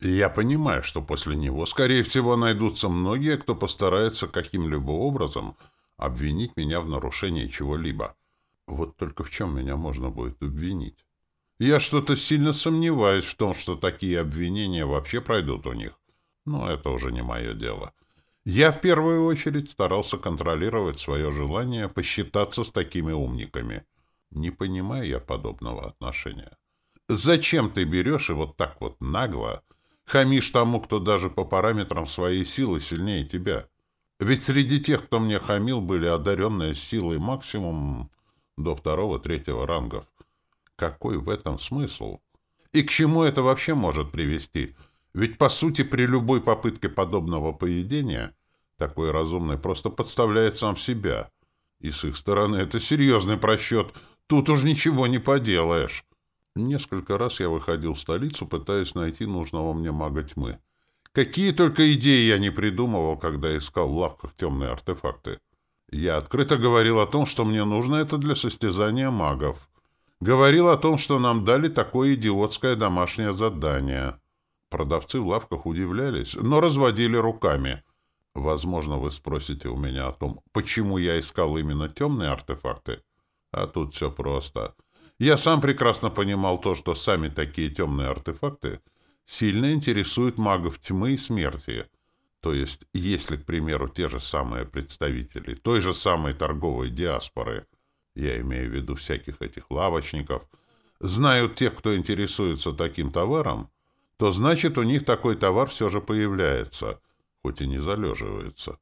Я понимаю, что после него, скорее всего, найдутся многие, кто постарается каким-либо образом обвинить меня в нарушении чего-либо. Вот только в чем меня можно будет обвинить? Я что-то сильно сомневаюсь в том, что такие обвинения вообще пройдут у них. Но это уже не мое дело. Я в первую очередь старался контролировать свое желание посчитаться с такими умниками. Не понимаю я подобного отношения. Зачем ты берешь и вот так вот нагло хамишь тому, кто даже по параметрам своей силы сильнее тебя? Ведь среди тех, кто мне хамил, были одаренные силой максимум до второго-третьего рангов. Какой в этом смысл? И к чему это вообще может привести? Ведь, по сути, при любой попытке подобного поведения такой разумный просто подставляет сам себя. И с их стороны это серьезный просчет. Тут уж ничего не поделаешь. Несколько раз я выходил в столицу, пытаясь найти нужного мне мага тьмы. Какие только идеи я не придумывал, когда искал в лавках темные артефакты. Я открыто говорил о том, что мне нужно это для состязания магов. Говорил о том, что нам дали такое идиотское домашнее задание. Продавцы в лавках удивлялись, но разводили руками. Возможно, вы спросите у меня о том, почему я искал именно темные артефакты. А тут все просто. Я сам прекрасно понимал то, что сами такие темные артефакты сильно интересуют магов тьмы и смерти. То есть, если, к примеру, те же самые представители той же самой торговой диаспоры, я имею в виду всяких этих лавочников, знают тех, кто интересуется таким товаром, то значит, у них такой товар все же появляется, хоть и не залеживается.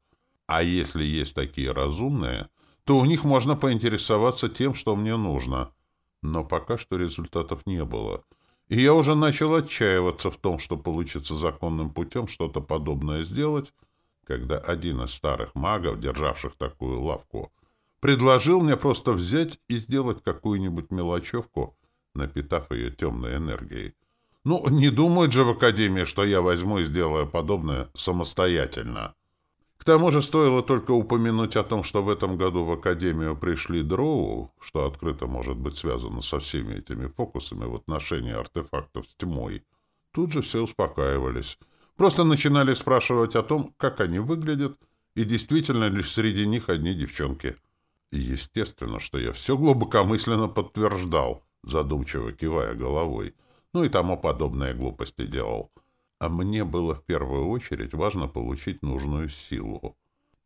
А если есть такие разумные, то у них можно поинтересоваться тем, что мне нужно — но пока что результатов не было. И я уже начал отчаиваться в том, что получится законным путем что-то подобное сделать, когда один из старых магов, державших такую лавку, предложил мне просто взять и сделать какую-нибудь мелочевку, напитав ее темной энергией. Ну, не думают же в Академии, что я возьму и сделаю подобное самостоятельно. К тому же стоило только упомянуть о том, что в этом году в Академию пришли дроу, что открыто может быть связано со всеми этими фокусами в отношении артефактов с тьмой. Тут же все успокаивались. Просто начинали спрашивать о том, как они выглядят, и действительно ли среди них одни девчонки. И естественно, что я все глубокомысленно подтверждал, задумчиво кивая головой, ну и тому подобные глупости делал а мне было в первую очередь важно получить нужную силу.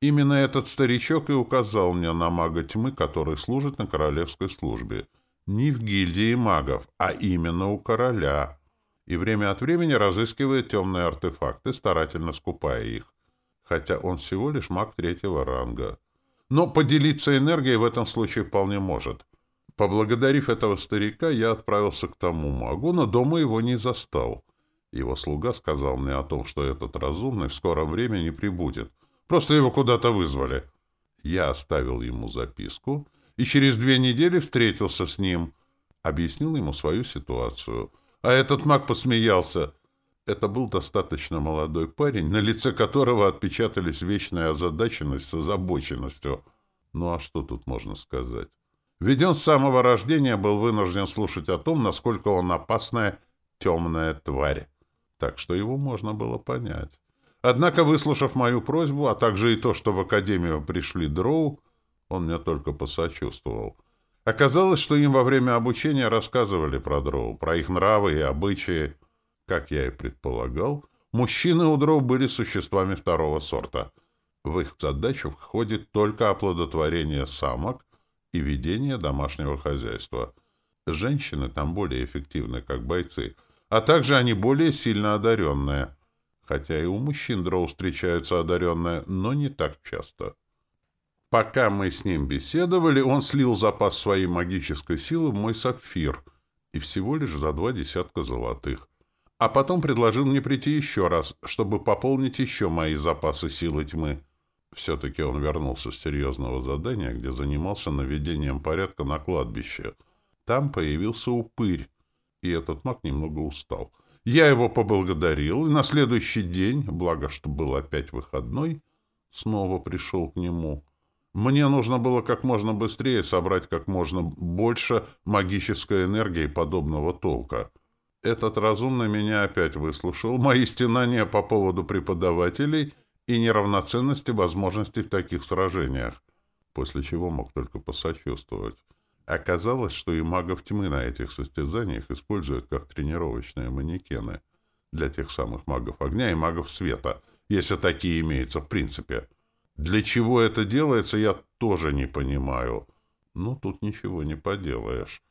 Именно этот старичок и указал мне на мага тьмы, который служит на королевской службе. Не в гильдии магов, а именно у короля. И время от времени разыскивает темные артефакты, старательно скупая их. Хотя он всего лишь маг третьего ранга. Но поделиться энергией в этом случае вполне может. Поблагодарив этого старика, я отправился к тому магу, но дома его не застал. Его слуга сказал мне о том, что этот разумный в скором времени прибудет. Просто его куда-то вызвали. Я оставил ему записку и через две недели встретился с ним. Объяснил ему свою ситуацию. А этот маг посмеялся. Это был достаточно молодой парень, на лице которого отпечатались вечная озадаченность с озабоченностью. Ну а что тут можно сказать? Ведь он с самого рождения был вынужден слушать о том, насколько он опасная темная тварь так что его можно было понять. Однако, выслушав мою просьбу, а также и то, что в академию пришли дроу, он мне только посочувствовал. Оказалось, что им во время обучения рассказывали про дроу, про их нравы и обычаи. Как я и предполагал, мужчины у дроу были существами второго сорта. В их задачу входит только оплодотворение самок и ведение домашнего хозяйства. Женщины там более эффективны, как бойцы — а также они более сильно одаренные. Хотя и у мужчин дроу встречаются одаренные, но не так часто. Пока мы с ним беседовали, он слил запас своей магической силы в мой сапфир, и всего лишь за два десятка золотых. А потом предложил мне прийти еще раз, чтобы пополнить еще мои запасы силы тьмы. Все-таки он вернулся с серьезного задания, где занимался наведением порядка на кладбище. Там появился упырь, и этот маг немного устал. Я его поблагодарил, и на следующий день, благо, что был опять выходной, снова пришел к нему. Мне нужно было как можно быстрее собрать как можно больше магической энергии подобного толка. Этот разумный меня опять выслушал, мои стенания по поводу преподавателей и неравноценности возможностей в таких сражениях, после чего мог только посочувствовать. Оказалось, что и магов тьмы на этих состязаниях используют как тренировочные манекены для тех самых магов огня и магов света, если такие имеются в принципе. Для чего это делается, я тоже не понимаю. Но тут ничего не поделаешь.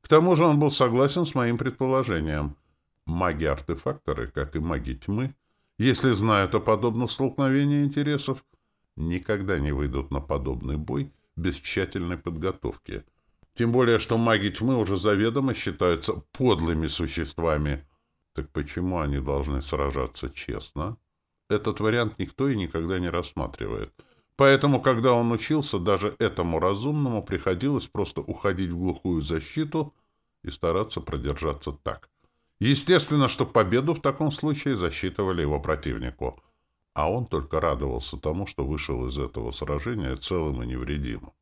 К тому же он был согласен с моим предположением. Маги-артефакторы, как и маги тьмы, если знают о подобных столкновениях интересов, никогда не выйдут на подобный бой без тщательной подготовки. Тем более, что маги тьмы уже заведомо считаются подлыми существами. Так почему они должны сражаться честно? Этот вариант никто и никогда не рассматривает. Поэтому, когда он учился, даже этому разумному приходилось просто уходить в глухую защиту и стараться продержаться так. Естественно, что победу в таком случае засчитывали его противнику. А он только радовался тому, что вышел из этого сражения целым и невредимым.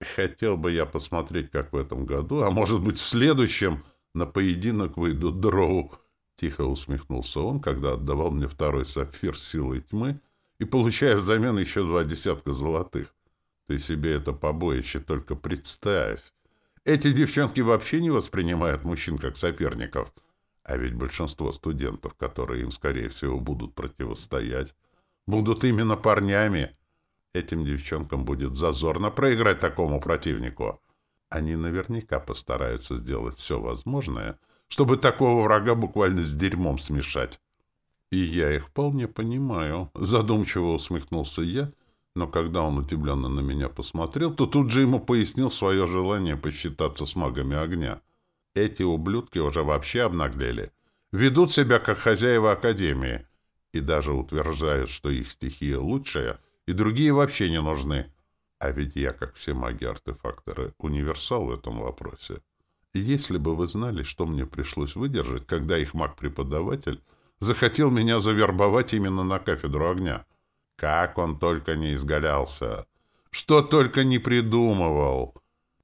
Хотел бы я посмотреть, как в этом году, а может быть в следующем, на поединок выйдут дроу, Тихо усмехнулся он, когда отдавал мне второй сапфир силой тьмы и получая взамен еще два десятка золотых. Ты себе это побоище только представь. Эти девчонки вообще не воспринимают мужчин как соперников. А ведь большинство студентов, которые им, скорее всего, будут противостоять, будут именно парнями. Этим девчонкам будет зазорно проиграть такому противнику. Они наверняка постараются сделать все возможное, чтобы такого врага буквально с дерьмом смешать. И я их вполне понимаю. Задумчиво усмехнулся я, но когда он удивленно на меня посмотрел, то тут же ему пояснил свое желание посчитаться с магами огня. Эти ублюдки уже вообще обнаглели. Ведут себя как хозяева Академии. И даже утверждают, что их стихия лучшая, и другие вообще не нужны. А ведь я, как все маги-артефакторы, универсал в этом вопросе. Если бы вы знали, что мне пришлось выдержать, когда их маг-преподаватель захотел меня завербовать именно на кафедру огня. Как он только не изгалялся! Что только не придумывал!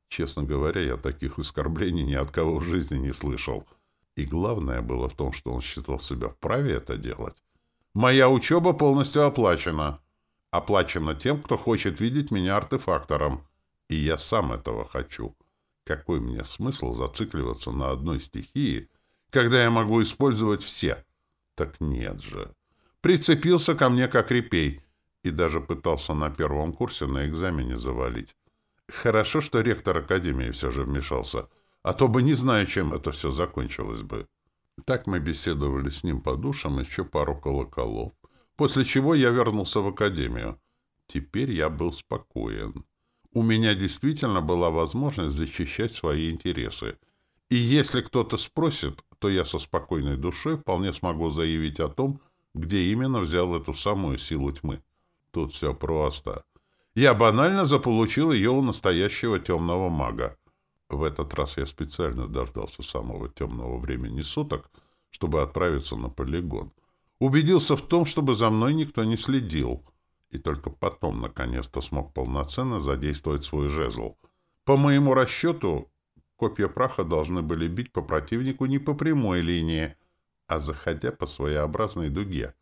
Честно говоря, я таких оскорблений ни от кого в жизни не слышал. И главное было в том, что он считал себя вправе это делать. Моя учеба полностью оплачена. Оплачена тем, кто хочет видеть меня артефактором. И я сам этого хочу. Какой мне смысл зацикливаться на одной стихии, когда я могу использовать все? Так нет же. Прицепился ко мне как репей и даже пытался на первом курсе на экзамене завалить. Хорошо, что ректор Академии все же вмешался, а то бы не знаю, чем это все закончилось бы. Так мы беседовали с ним по душам еще пару колоколов, после чего я вернулся в Академию. Теперь я был спокоен у меня действительно была возможность защищать свои интересы. И если кто-то спросит, то я со спокойной душой вполне смогу заявить о том, где именно взял эту самую силу тьмы. Тут все просто. Я банально заполучил ее у настоящего темного мага. В этот раз я специально дождался самого темного времени суток, чтобы отправиться на полигон. Убедился в том, чтобы за мной никто не следил — и только потом наконец-то смог полноценно задействовать свой жезл. По моему расчету, копья праха должны были бить по противнику не по прямой линии, а заходя по своеобразной дуге.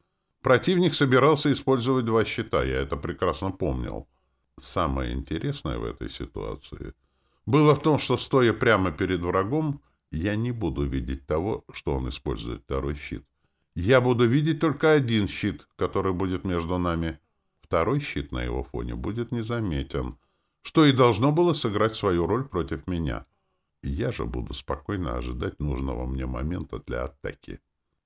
Противник собирался использовать два щита, я это прекрасно помнил. Самое интересное в этой ситуации было в том, что, стоя прямо перед врагом, я не буду видеть того, что он использует второй щит. Я буду видеть только один щит, который будет между нами — второй щит на его фоне будет незаметен, что и должно было сыграть свою роль против меня. Я же буду спокойно ожидать нужного мне момента для атаки.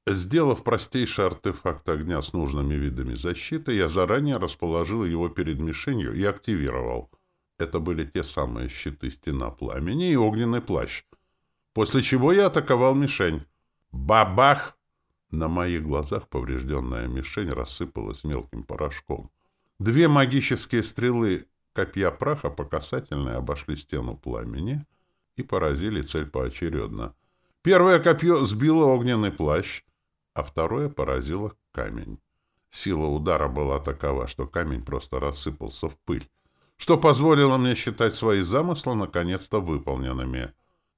Сделав простейший артефакт огня с нужными видами защиты, я заранее расположил его перед мишенью и активировал. Это были те самые щиты стена пламени и огненный плащ. После чего я атаковал мишень. Бабах! На моих глазах поврежденная мишень рассыпалась мелким порошком. Две магические стрелы копья праха по касательной обошли стену пламени и поразили цель поочередно. Первое копье сбило огненный плащ, а второе поразило камень. Сила удара была такова, что камень просто рассыпался в пыль, что позволило мне считать свои замыслы наконец-то выполненными.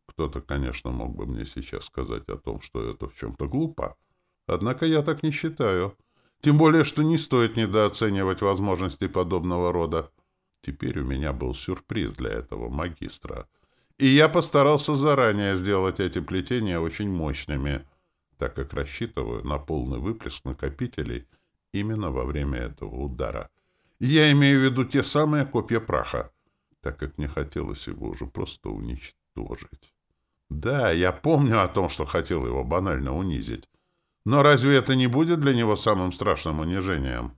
Кто-то, конечно, мог бы мне сейчас сказать о том, что это в чем-то глупо. Однако я так не считаю. Тем более, что не стоит недооценивать возможности подобного рода. Теперь у меня был сюрприз для этого магистра. И я постарался заранее сделать эти плетения очень мощными, так как рассчитываю на полный выплеск накопителей именно во время этого удара. Я имею в виду те самые копья праха, так как мне хотелось его уже просто уничтожить. Да, я помню о том, что хотел его банально унизить. Но разве это не будет для него самым страшным унижением?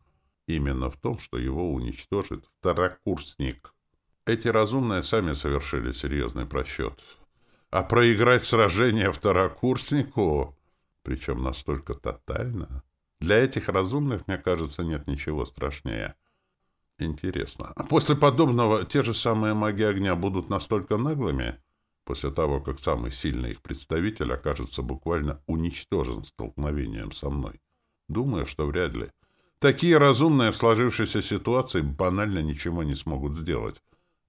Именно в том, что его уничтожит второкурсник. Эти разумные сами совершили серьезный просчет. А проиграть сражение второкурснику, причем настолько тотально, для этих разумных, мне кажется, нет ничего страшнее. Интересно, а после подобного те же самые маги огня будут настолько наглыми, после того, как самый сильный их представитель окажется буквально уничтожен столкновением со мной? Думаю, что вряд ли. Такие разумные в сложившейся ситуации банально ничего не смогут сделать.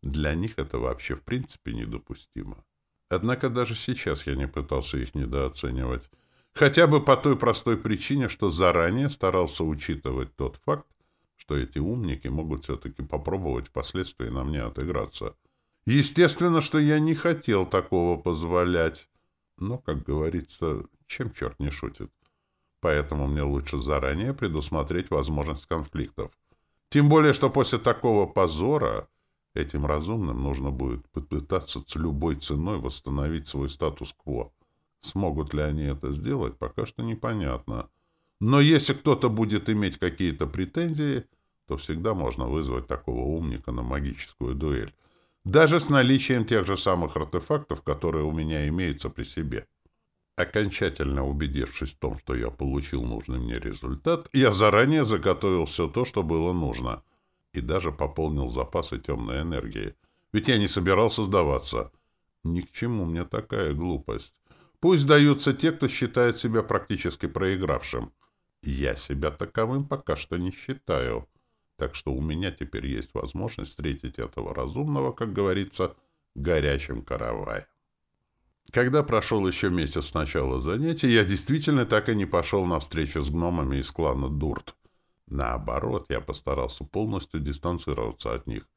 Для них это вообще в принципе недопустимо. Однако даже сейчас я не пытался их недооценивать. Хотя бы по той простой причине, что заранее старался учитывать тот факт, что эти умники могут все-таки попробовать впоследствии на мне отыграться. Естественно, что я не хотел такого позволять. Но, как говорится, чем черт не шутит. Поэтому мне лучше заранее предусмотреть возможность конфликтов. Тем более, что после такого позора этим разумным нужно будет попытаться с любой ценой восстановить свой статус-кво. Смогут ли они это сделать, пока что непонятно. Но если кто-то будет иметь какие-то претензии, то всегда можно вызвать такого умника на магическую дуэль. Даже с наличием тех же самых артефактов, которые у меня имеются при себе. Окончательно убедившись в том, что я получил нужный мне результат, я заранее заготовил все то, что было нужно. И даже пополнил запасы темной энергии. Ведь я не собирался сдаваться. Ни к чему мне такая глупость. Пусть сдаются те, кто считает себя практически проигравшим. Я себя таковым пока что не считаю. Так что у меня теперь есть возможность встретить этого разумного, как говорится, горячим караваем. Когда прошел еще месяц с начала занятий, я действительно так и не пошел на встречу с гномами из клана Дурт. Наоборот, я постарался полностью дистанцироваться от них.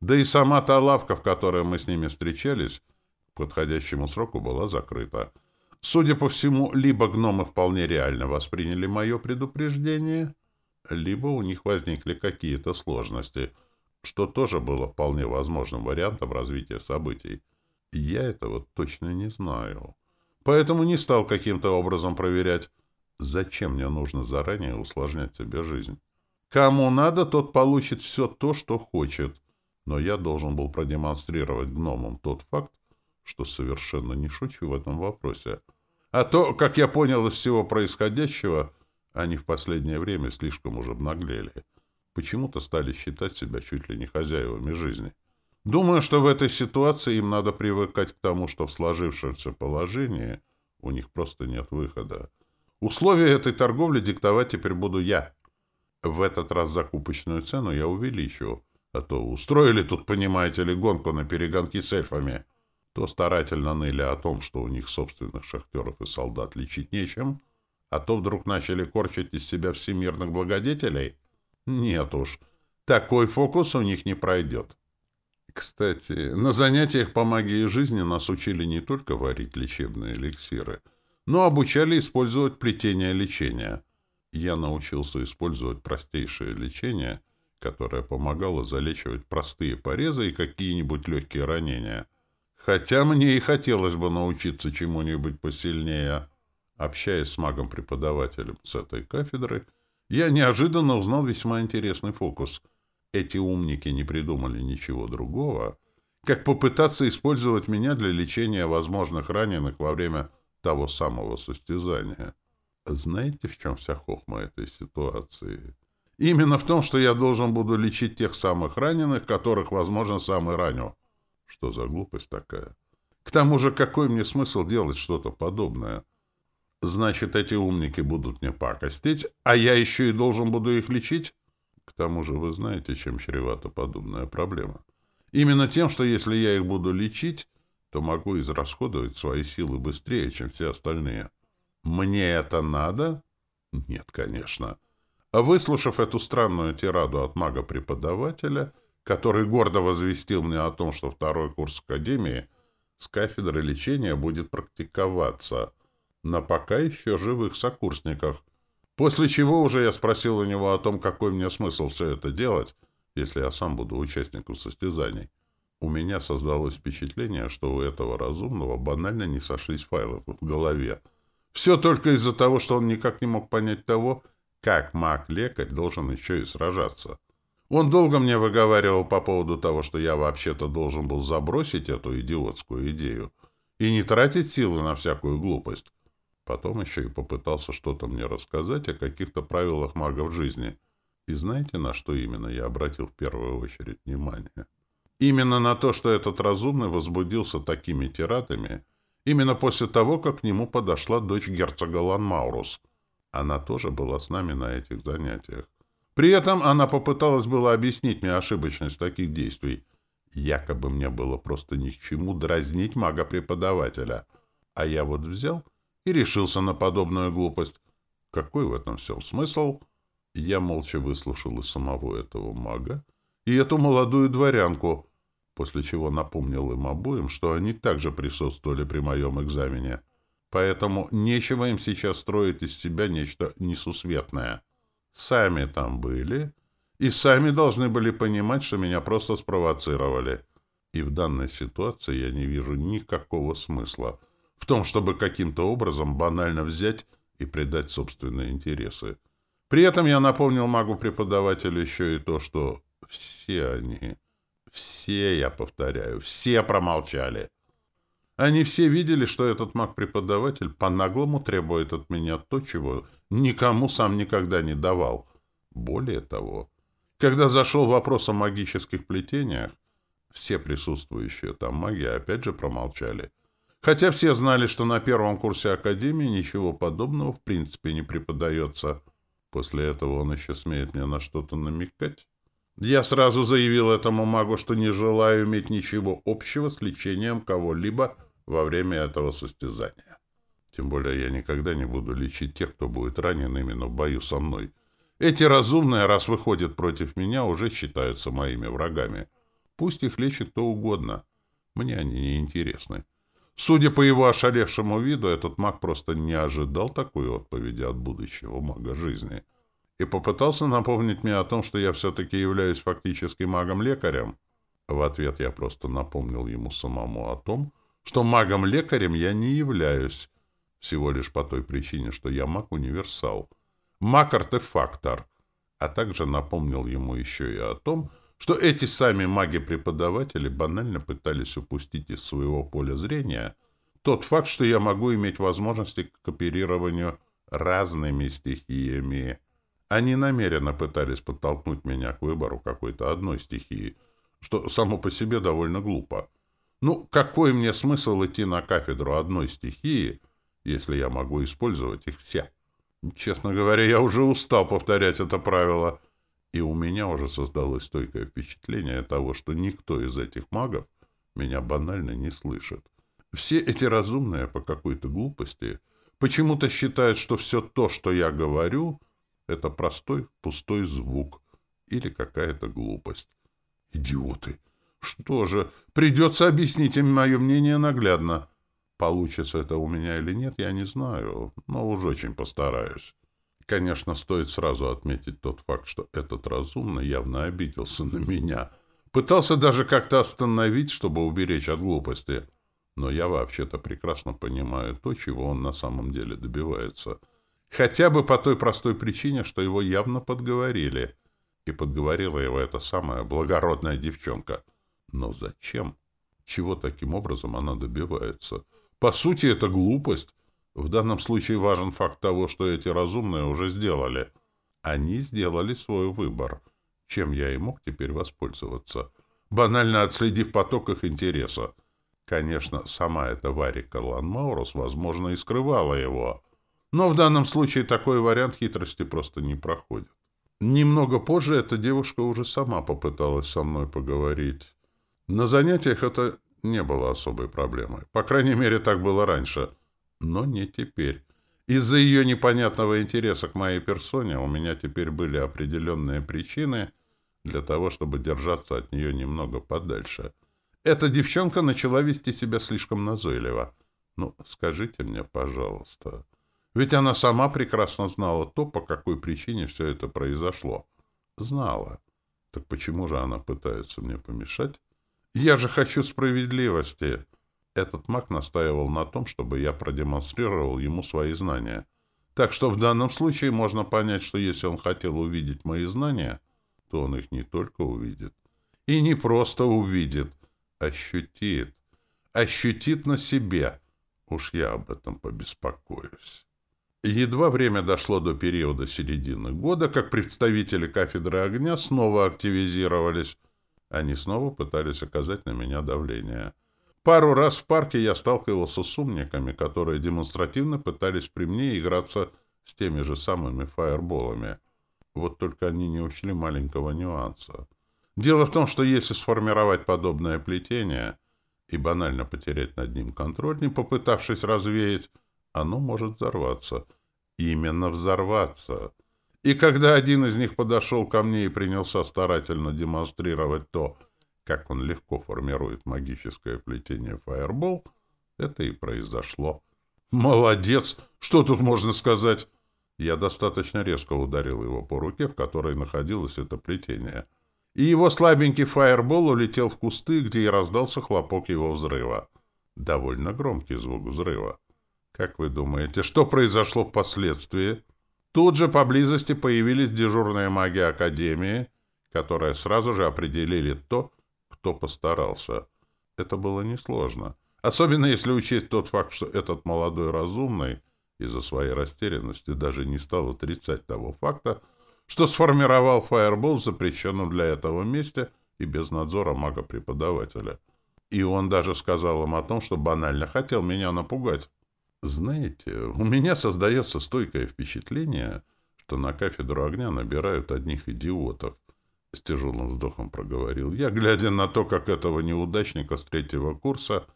Да и сама та лавка, в которой мы с ними встречались, к подходящему сроку была закрыта. Судя по всему, либо гномы вполне реально восприняли мое предупреждение, либо у них возникли какие-то сложности, что тоже было вполне возможным вариантом развития событий. Я этого точно не знаю. Поэтому не стал каким-то образом проверять, зачем мне нужно заранее усложнять себе жизнь. Кому надо, тот получит все то, что хочет. Но я должен был продемонстрировать гномам тот факт, что совершенно не шучу в этом вопросе. А то, как я понял из всего происходящего, они в последнее время слишком уже обнаглели. Почему-то стали считать себя чуть ли не хозяевами жизни. Думаю, что в этой ситуации им надо привыкать к тому, что в сложившемся положении у них просто нет выхода. Условия этой торговли диктовать теперь буду я. В этот раз закупочную цену я увеличу, а то устроили тут, понимаете ли, гонку на перегонки с эльфами то старательно ныли о том, что у них собственных шахтеров и солдат лечить нечем, а то вдруг начали корчить из себя всемирных благодетелей? Нет уж, такой фокус у них не пройдет. Кстати, на занятиях по магии жизни нас учили не только варить лечебные эликсиры, но обучали использовать плетение лечения. Я научился использовать простейшее лечение, которое помогало залечивать простые порезы и какие-нибудь легкие ранения. Хотя мне и хотелось бы научиться чему-нибудь посильнее. Общаясь с магом-преподавателем с этой кафедры, я неожиданно узнал весьма интересный фокус. Эти умники не придумали ничего другого, как попытаться использовать меня для лечения возможных раненых во время того самого состязания. Знаете, в чем вся хохма этой ситуации? Именно в том, что я должен буду лечить тех самых раненых, которых, возможно, сам и ранил. Что за глупость такая? К тому же, какой мне смысл делать что-то подобное? Значит, эти умники будут мне пакостить, а я еще и должен буду их лечить? К тому же вы знаете, чем чревата подобная проблема. Именно тем, что если я их буду лечить, то могу израсходовать свои силы быстрее, чем все остальные. Мне это надо? Нет, конечно. А выслушав эту странную тираду от мага-преподавателя, который гордо возвестил мне о том, что второй курс Академии с кафедры лечения будет практиковаться на пока еще живых сокурсниках, после чего уже я спросил у него о том, какой мне смысл все это делать, если я сам буду участником состязаний. У меня создалось впечатление, что у этого разумного банально не сошлись файлы в голове. Все только из-за того, что он никак не мог понять того, как маг-лекарь должен еще и сражаться. Он долго мне выговаривал по поводу того, что я вообще-то должен был забросить эту идиотскую идею и не тратить силы на всякую глупость. Потом еще и попытался что-то мне рассказать о каких-то правилах магов жизни. И знаете, на что именно я обратил в первую очередь внимание? Именно на то, что этот разумный возбудился такими тиратами, именно после того, как к нему подошла дочь герцога Ланмаурус. Она тоже была с нами на этих занятиях. При этом она попыталась было объяснить мне ошибочность таких действий. Якобы мне было просто ни к чему дразнить мага-преподавателя. А я вот взял и решился на подобную глупость. Какой в этом всем смысл? Я молча выслушал и самого этого мага, и эту молодую дворянку — после чего напомнил им обоим, что они также присутствовали при моем экзамене. Поэтому нечего им сейчас строить из себя нечто несусветное. Сами там были, и сами должны были понимать, что меня просто спровоцировали. И в данной ситуации я не вижу никакого смысла в том, чтобы каким-то образом банально взять и предать собственные интересы. При этом я напомнил магу-преподавателю еще и то, что все они все, я повторяю, все промолчали. Они все видели, что этот маг-преподаватель по-наглому требует от меня то, чего никому сам никогда не давал. Более того, когда зашел вопрос о магических плетениях, все присутствующие там маги опять же промолчали. Хотя все знали, что на первом курсе Академии ничего подобного в принципе не преподается. После этого он еще смеет мне на что-то намекать. Я сразу заявил этому магу, что не желаю иметь ничего общего с лечением кого-либо во время этого состязания. Тем более я никогда не буду лечить тех, кто будет ранен именно в бою со мной. Эти разумные, раз выходят против меня, уже считаются моими врагами. Пусть их лечит кто угодно. Мне они не интересны. Судя по его ошалевшему виду, этот маг просто не ожидал такой отповеди от будущего мага жизни и попытался напомнить мне о том, что я все-таки являюсь фактически магом-лекарем. В ответ я просто напомнил ему самому о том, что магом-лекарем я не являюсь, всего лишь по той причине, что я маг-универсал, маг-артефактор, а также напомнил ему еще и о том, что эти сами маги-преподаватели банально пытались упустить из своего поля зрения тот факт, что я могу иметь возможности к оперированию разными стихиями. Они намеренно пытались подтолкнуть меня к выбору какой-то одной стихии, что само по себе довольно глупо. Ну, какой мне смысл идти на кафедру одной стихии, если я могу использовать их все? Честно говоря, я уже устал повторять это правило, и у меня уже создалось стойкое впечатление того, что никто из этих магов меня банально не слышит. Все эти разумные по какой-то глупости почему-то считают, что все то, что я говорю — это простой пустой звук или какая-то глупость. Идиоты! Что же, придется объяснить им мое мнение наглядно. Получится это у меня или нет, я не знаю, но уж очень постараюсь. Конечно, стоит сразу отметить тот факт, что этот разумный явно обиделся на меня. Пытался даже как-то остановить, чтобы уберечь от глупости. Но я вообще-то прекрасно понимаю то, чего он на самом деле добивается — Хотя бы по той простой причине, что его явно подговорили. И подговорила его эта самая благородная девчонка. Но зачем? Чего таким образом она добивается? По сути, это глупость. В данном случае важен факт того, что эти разумные уже сделали. Они сделали свой выбор. Чем я и мог теперь воспользоваться? Банально отследив поток их интереса. Конечно, сама эта Варика Ланмаурус, возможно, и скрывала его. Но в данном случае такой вариант хитрости просто не проходит. Немного позже эта девушка уже сама попыталась со мной поговорить. На занятиях это не было особой проблемой. По крайней мере, так было раньше. Но не теперь. Из-за ее непонятного интереса к моей персоне у меня теперь были определенные причины для того, чтобы держаться от нее немного подальше. Эта девчонка начала вести себя слишком назойливо. Ну, скажите мне, пожалуйста. Ведь она сама прекрасно знала то, по какой причине все это произошло. Знала. Так почему же она пытается мне помешать? Я же хочу справедливости. Этот маг настаивал на том, чтобы я продемонстрировал ему свои знания. Так что в данном случае можно понять, что если он хотел увидеть мои знания, то он их не только увидит. И не просто увидит, ощутит. Ощутит на себе. Уж я об этом побеспокоюсь. Едва время дошло до периода середины года, как представители кафедры огня снова активизировались. Они снова пытались оказать на меня давление. Пару раз в парке я сталкивался с умниками, которые демонстративно пытались при мне играться с теми же самыми фаерболами. Вот только они не учли маленького нюанса. Дело в том, что если сформировать подобное плетение и банально потерять над ним контроль, не попытавшись развеять, оно может взорваться. Именно взорваться. И когда один из них подошел ко мне и принялся старательно демонстрировать то, как он легко формирует магическое плетение Fireball, это и произошло. «Молодец! Что тут можно сказать?» Я достаточно резко ударил его по руке, в которой находилось это плетение. И его слабенький фаербол улетел в кусты, где и раздался хлопок его взрыва. Довольно громкий звук взрыва. Как вы думаете, что произошло впоследствии? Тут же поблизости появились дежурные маги Академии, которые сразу же определили то, кто постарался. Это было несложно. Особенно если учесть тот факт, что этот молодой разумный из-за своей растерянности даже не стал отрицать того факта, что сформировал фаербол в запрещенном для этого месте и без надзора мага-преподавателя. И он даже сказал им о том, что банально хотел меня напугать. Знаете, у меня создается стойкое впечатление, что на кафедру огня набирают одних идиотов, — с тяжелым вздохом проговорил я, глядя на то, как этого неудачника с третьего курса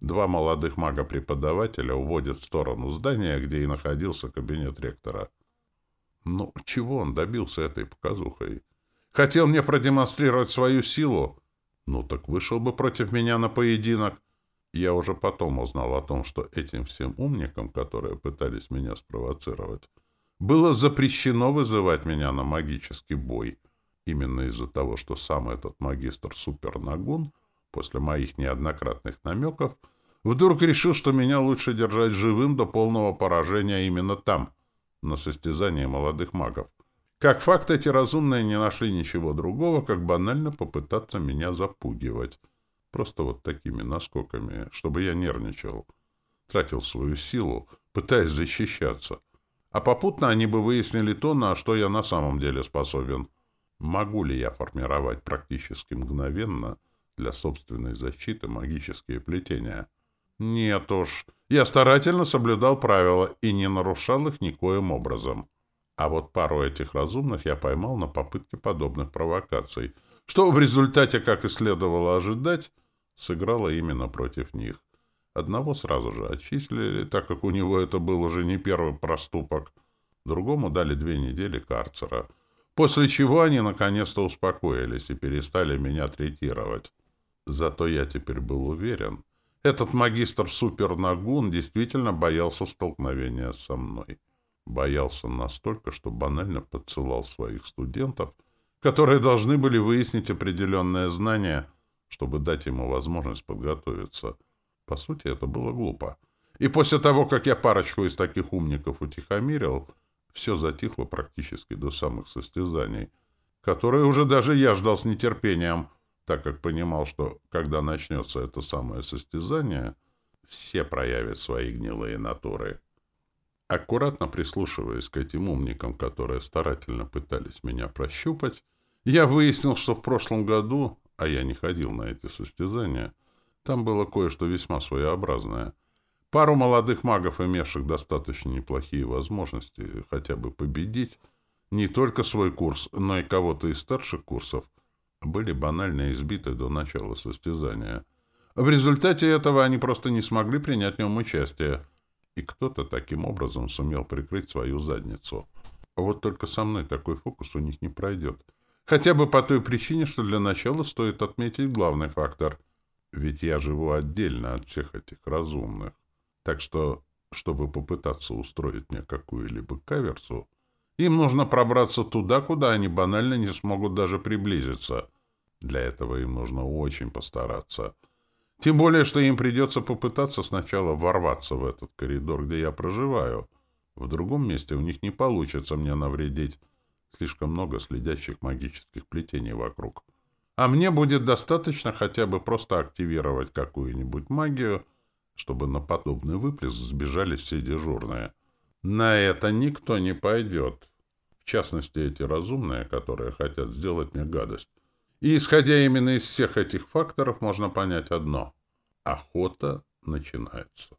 два молодых мага-преподавателя уводят в сторону здания, где и находился кабинет ректора. Ну, чего он добился этой показухой? Хотел мне продемонстрировать свою силу? Ну, так вышел бы против меня на поединок. Я уже потом узнал о том, что этим всем умникам, которые пытались меня спровоцировать, было запрещено вызывать меня на магический бой — Именно из-за того, что сам этот магистр Супернагун, после моих неоднократных намеков, вдруг решил, что меня лучше держать живым до полного поражения именно там, на состязании молодых магов. Как факт, эти разумные не нашли ничего другого, как банально попытаться меня запугивать. Просто вот такими наскоками, чтобы я нервничал. Тратил свою силу, пытаясь защищаться. А попутно они бы выяснили то, на что я на самом деле способен. Могу ли я формировать практически мгновенно для собственной защиты магические плетения? Нет уж. Я старательно соблюдал правила и не нарушал их никоим образом. А вот пару этих разумных я поймал на попытке подобных провокаций, что в результате, как и следовало ожидать, сыграло именно против них. Одного сразу же отчислили, так как у него это был уже не первый проступок. Другому дали две недели карцера — После чего они наконец-то успокоились и перестали меня третировать. Зато я теперь был уверен. Этот магистр Супернагун действительно боялся столкновения со мной. Боялся настолько, что банально подсылал своих студентов, которые должны были выяснить определенное знание, чтобы дать ему возможность подготовиться. По сути, это было глупо. И после того, как я парочку из таких умников утихомирил, все затихло практически до самых состязаний, которые уже даже я ждал с нетерпением, так как понимал, что, когда начнется это самое состязание, все проявят свои гнилые натуры. Аккуратно прислушиваясь к этим умникам, которые старательно пытались меня прощупать, я выяснил, что в прошлом году, а я не ходил на эти состязания, там было кое-что весьма своеобразное — Пару молодых магов, имевших достаточно неплохие возможности хотя бы победить не только свой курс, но и кого-то из старших курсов, были банально избиты до начала состязания. В результате этого они просто не смогли принять в нем участие. И кто-то таким образом сумел прикрыть свою задницу. Вот только со мной такой фокус у них не пройдет. Хотя бы по той причине, что для начала стоит отметить главный фактор. Ведь я живу отдельно от всех этих разумных. Так что, чтобы попытаться устроить мне какую-либо каверсу, им нужно пробраться туда, куда они банально не смогут даже приблизиться. Для этого им нужно очень постараться. Тем более, что им придется попытаться сначала ворваться в этот коридор, где я проживаю. В другом месте у них не получится мне навредить. Слишком много следящих магических плетений вокруг. А мне будет достаточно хотя бы просто активировать какую-нибудь магию, чтобы на подобный выплеск сбежали все дежурные. На это никто не пойдет. В частности, эти разумные, которые хотят сделать мне гадость. И, исходя именно из всех этих факторов, можно понять одно. Охота начинается.